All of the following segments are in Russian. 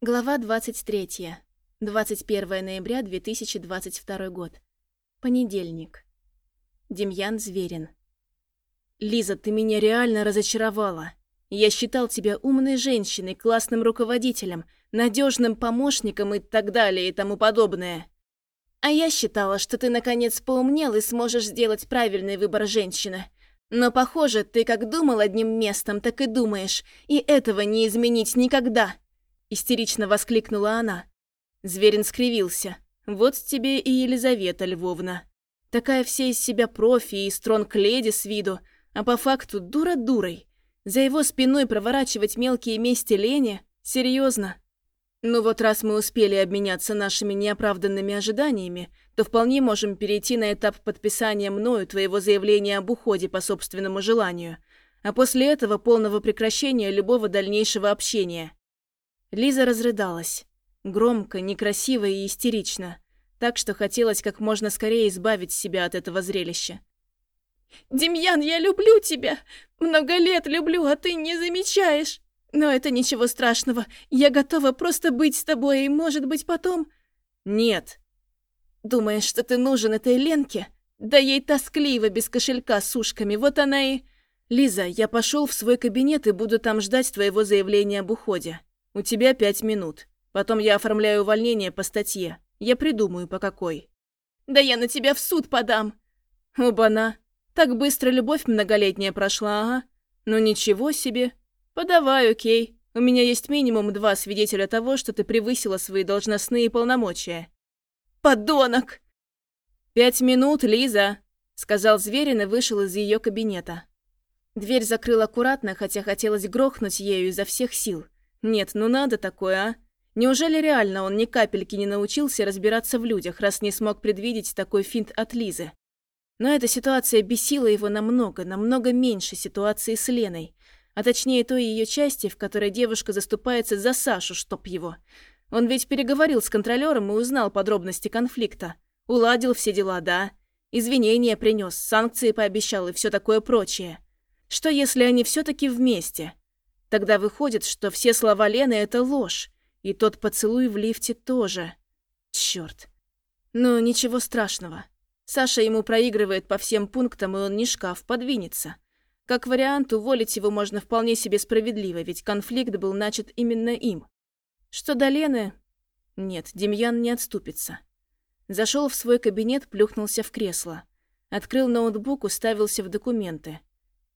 Глава 23. 21 ноября 2022 год. Понедельник. Демьян Зверин. «Лиза, ты меня реально разочаровала. Я считал тебя умной женщиной, классным руководителем, надежным помощником и так далее и тому подобное. А я считала, что ты наконец поумнел и сможешь сделать правильный выбор женщины. Но, похоже, ты как думал одним местом, так и думаешь, и этого не изменить никогда». Истерично воскликнула она. Зверин скривился. «Вот тебе и Елизавета Львовна. Такая вся из себя профи и стронг-леди с виду, а по факту дура дурой. За его спиной проворачивать мелкие мести Лене? Серьезно? Ну вот раз мы успели обменяться нашими неоправданными ожиданиями, то вполне можем перейти на этап подписания мною твоего заявления об уходе по собственному желанию, а после этого полного прекращения любого дальнейшего общения. Лиза разрыдалась. Громко, некрасиво и истерично. Так что хотелось как можно скорее избавить себя от этого зрелища. «Демьян, я люблю тебя! Много лет люблю, а ты не замечаешь! Но это ничего страшного. Я готова просто быть с тобой, и, может быть, потом...» «Нет». «Думаешь, что ты нужен этой Ленке? Да ей тоскливо без кошелька с ушками, вот она и...» «Лиза, я пошел в свой кабинет и буду там ждать твоего заявления об уходе. У тебя пять минут. Потом я оформляю увольнение по статье. Я придумаю, по какой. Да я на тебя в суд подам. Оба-на. Так быстро любовь многолетняя прошла, ага. Ну ничего себе. Подавай, окей. У меня есть минимум два свидетеля того, что ты превысила свои должностные полномочия. Подонок! Пять минут, Лиза, сказал Зверин и вышел из ее кабинета. Дверь закрыл аккуратно, хотя хотелось грохнуть ею изо всех сил. Нет, ну надо такое, а? Неужели реально он ни капельки не научился разбираться в людях, раз не смог предвидеть такой финт от Лизы? Но эта ситуация бесила его намного, намного меньше ситуации с Леной. А точнее той ее части, в которой девушка заступается за Сашу, чтоб его. Он ведь переговорил с контролером и узнал подробности конфликта. Уладил все дела, да. Извинения принес, санкции пообещал и все такое прочее. Что если они все-таки вместе? Тогда выходит, что все слова Лены — это ложь. И тот поцелуй в лифте тоже. Чёрт. Ну, ничего страшного. Саша ему проигрывает по всем пунктам, и он не шкаф, подвинется. Как вариант, уволить его можно вполне себе справедливо, ведь конфликт был начат именно им. Что до Лены... Нет, Демьян не отступится. Зашел в свой кабинет, плюхнулся в кресло. Открыл ноутбук, уставился в документы.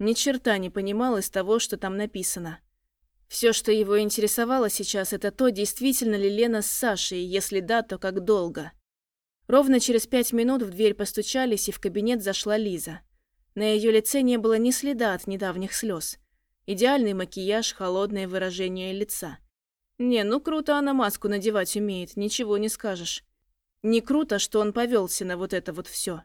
Ни черта не понимал из того, что там написано. Все, что его интересовало сейчас, это то, действительно ли Лена с Сашей, если да, то как долго. Ровно через пять минут в дверь постучались, и в кабинет зашла Лиза. На ее лице не было ни следа от недавних слез. Идеальный макияж, холодное выражение лица. Не, ну круто она маску надевать умеет, ничего не скажешь. Не круто, что он повелся на вот это вот все.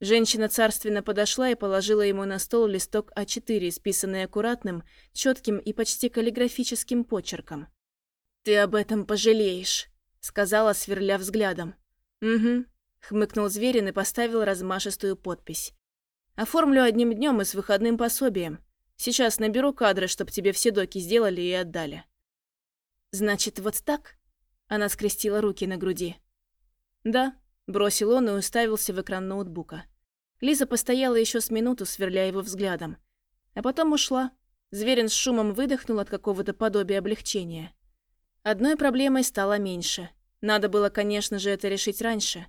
Женщина царственно подошла и положила ему на стол листок А4, исписанный аккуратным, четким и почти каллиграфическим почерком. «Ты об этом пожалеешь», — сказала, сверля взглядом. «Угу», — хмыкнул Зверин и поставил размашистую подпись. «Оформлю одним днем и с выходным пособием. Сейчас наберу кадры, чтобы тебе все доки сделали и отдали». «Значит, вот так?» Она скрестила руки на груди. «Да», Бросил он и уставился в экран ноутбука. Лиза постояла еще с минуту, сверля его взглядом. А потом ушла. Зверин с шумом выдохнул от какого-то подобия облегчения. Одной проблемой стало меньше. Надо было, конечно же, это решить раньше.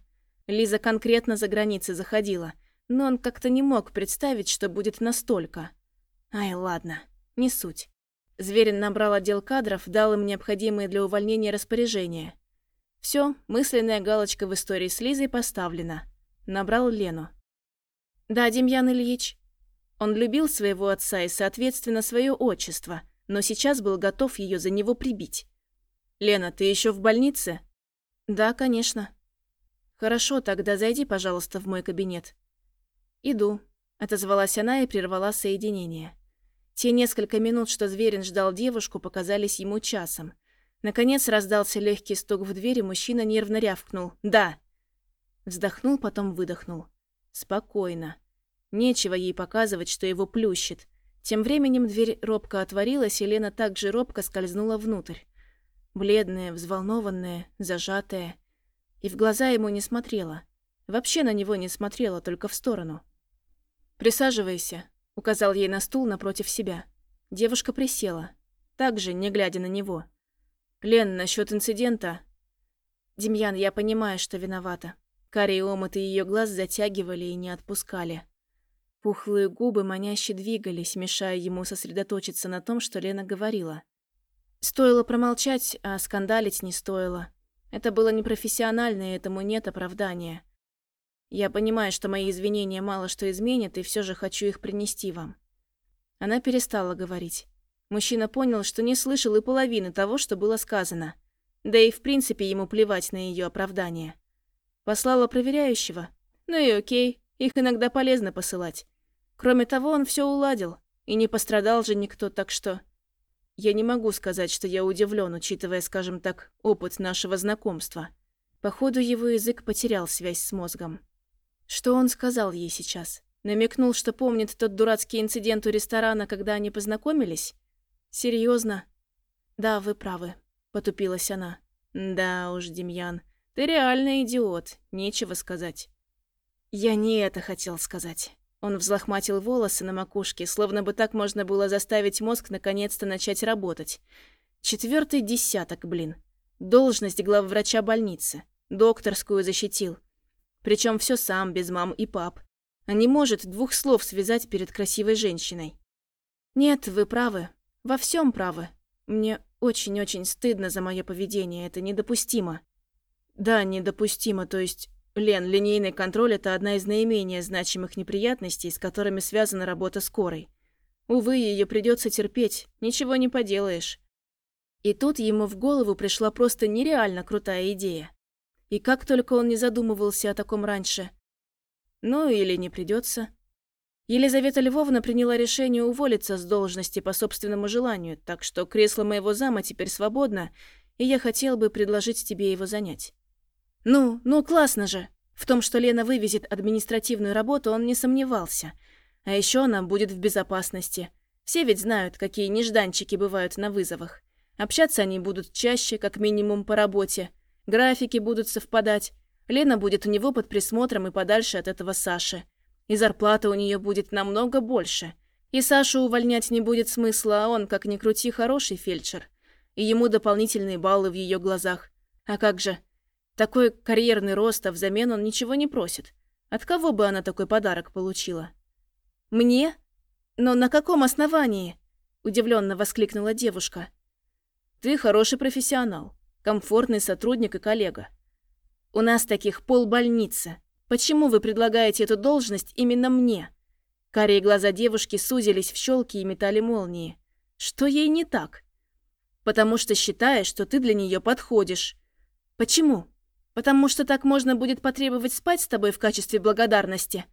Лиза конкретно за границы заходила, но он как-то не мог представить, что будет настолько. Ай, ладно, не суть. Зверин набрал отдел кадров, дал им необходимые для увольнения распоряжения. Все, мысленная галочка в истории с Лизой поставлена. Набрал Лену. Да, Демьян Ильич. Он любил своего отца и, соответственно, свое отчество, но сейчас был готов ее за него прибить. «Лена, ты еще в больнице?» «Да, конечно». «Хорошо, тогда зайди, пожалуйста, в мой кабинет». «Иду», — отозвалась она и прервала соединение. Те несколько минут, что Зверин ждал девушку, показались ему часом. Наконец раздался легкий стук в дверь, и мужчина нервно рявкнул. «Да!» Вздохнул, потом выдохнул. Спокойно. Нечего ей показывать, что его плющит. Тем временем дверь робко отворилась, и Лена также робко скользнула внутрь. Бледная, взволнованная, зажатая. И в глаза ему не смотрела. Вообще на него не смотрела, только в сторону. «Присаживайся», — указал ей на стул напротив себя. Девушка присела, также не глядя на него. «Лен, насчет инцидента...» «Демьян, я понимаю, что виновата». Карие омыты ее глаз затягивали и не отпускали. Пухлые губы маняще двигались, мешая ему сосредоточиться на том, что Лена говорила. Стоило промолчать, а скандалить не стоило. Это было непрофессионально, и этому нет оправдания. Я понимаю, что мои извинения мало что изменят, и все же хочу их принести вам. Она перестала говорить. Мужчина понял, что не слышал и половины того, что было сказано. Да и в принципе ему плевать на ее оправдание. Послала проверяющего. Ну и окей, их иногда полезно посылать. Кроме того, он все уладил. И не пострадал же никто, так что... Я не могу сказать, что я удивлен, учитывая, скажем так, опыт нашего знакомства. Походу, его язык потерял связь с мозгом. Что он сказал ей сейчас? Намекнул, что помнит тот дурацкий инцидент у ресторана, когда они познакомились? Серьезно? Да, вы правы, потупилась она. Да уж, Демьян, ты реально идиот, нечего сказать. Я не это хотел сказать. Он взлохматил волосы на макушке, словно бы так можно было заставить мозг наконец-то начать работать. Четвертый десяток, блин. Должность главврача больницы. Докторскую защитил. Причем все сам, без мам и пап. А не может двух слов связать перед красивой женщиной. Нет, вы правы. Во всем правы. Мне очень-очень стыдно за мое поведение. Это недопустимо. Да, недопустимо, то есть Лен, линейный контроль – это одна из наименее значимых неприятностей, с которыми связана работа скорой. Увы, ее придется терпеть, ничего не поделаешь. И тут ему в голову пришла просто нереально крутая идея. И как только он не задумывался о таком раньше. Ну или не придется. Елизавета Львовна приняла решение уволиться с должности по собственному желанию, так что кресло моего зама теперь свободно, и я хотел бы предложить тебе его занять. Ну, ну классно же. В том, что Лена вывезет административную работу, он не сомневался. А еще она будет в безопасности. Все ведь знают, какие нежданчики бывают на вызовах. Общаться они будут чаще, как минимум по работе. Графики будут совпадать. Лена будет у него под присмотром и подальше от этого Саши. И зарплата у нее будет намного больше. И Сашу увольнять не будет смысла, а он, как ни крути, хороший фельдшер. И ему дополнительные баллы в ее глазах. А как же, такой карьерный рост, а взамен он ничего не просит. От кого бы она такой подарок получила? Мне? Но на каком основании? Удивленно воскликнула девушка. Ты хороший профессионал, комфортный сотрудник и коллега. У нас таких полбольницы. Почему вы предлагаете эту должность именно мне? Карие глаза девушки сузились в щелки и метали молнии. Что ей не так? Потому что считаешь, что ты для нее подходишь. Почему? Потому что так можно будет потребовать спать с тобой в качестве благодарности.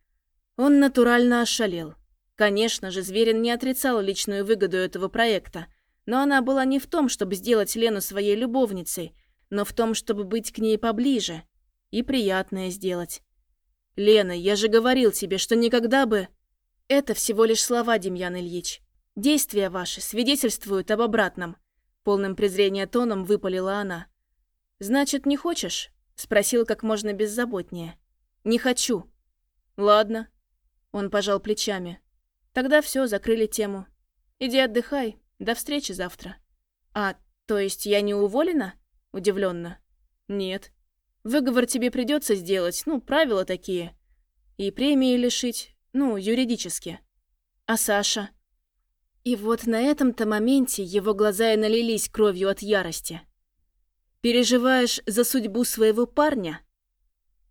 Он натурально ошалел. Конечно же, Зверин не отрицал личную выгоду этого проекта, но она была не в том, чтобы сделать Лену своей любовницей, но в том, чтобы быть к ней поближе и приятное сделать. «Лена, я же говорил тебе, что никогда бы...» «Это всего лишь слова, Демьян Ильич. Действия ваши свидетельствуют об обратном», — полным презрения тоном выпалила она. «Значит, не хочешь? Спросил как можно беззаботнее. «Не хочу». «Ладно». Он пожал плечами. «Тогда все, закрыли тему. Иди отдыхай. До встречи завтра». «А, то есть я не уволена?» Удивленно. «Нет. Выговор тебе придется сделать, ну, правила такие. И премии лишить, ну, юридически. А Саша?» И вот на этом-то моменте его глаза и налились кровью от ярости. Переживаешь за судьбу своего парня?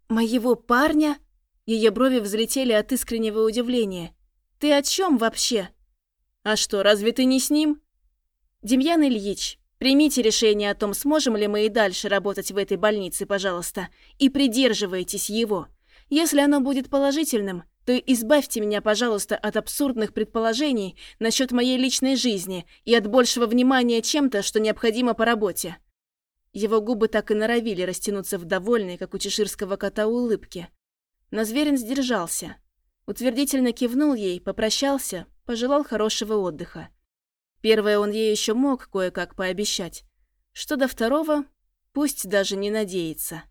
Моего парня? Ее брови взлетели от искреннего удивления. Ты о чем вообще? А что, разве ты не с ним? Демьян Ильич, примите решение о том, сможем ли мы и дальше работать в этой больнице, пожалуйста, и придерживайтесь его. Если оно будет положительным, то избавьте меня, пожалуйста, от абсурдных предположений насчет моей личной жизни и от большего внимания чем-то, что необходимо по работе. Его губы так и норовили растянуться в довольной, как у чеширского кота, улыбке. Но Зверин сдержался. Утвердительно кивнул ей, попрощался, пожелал хорошего отдыха. Первое он ей еще мог кое-как пообещать. Что до второго, пусть даже не надеется.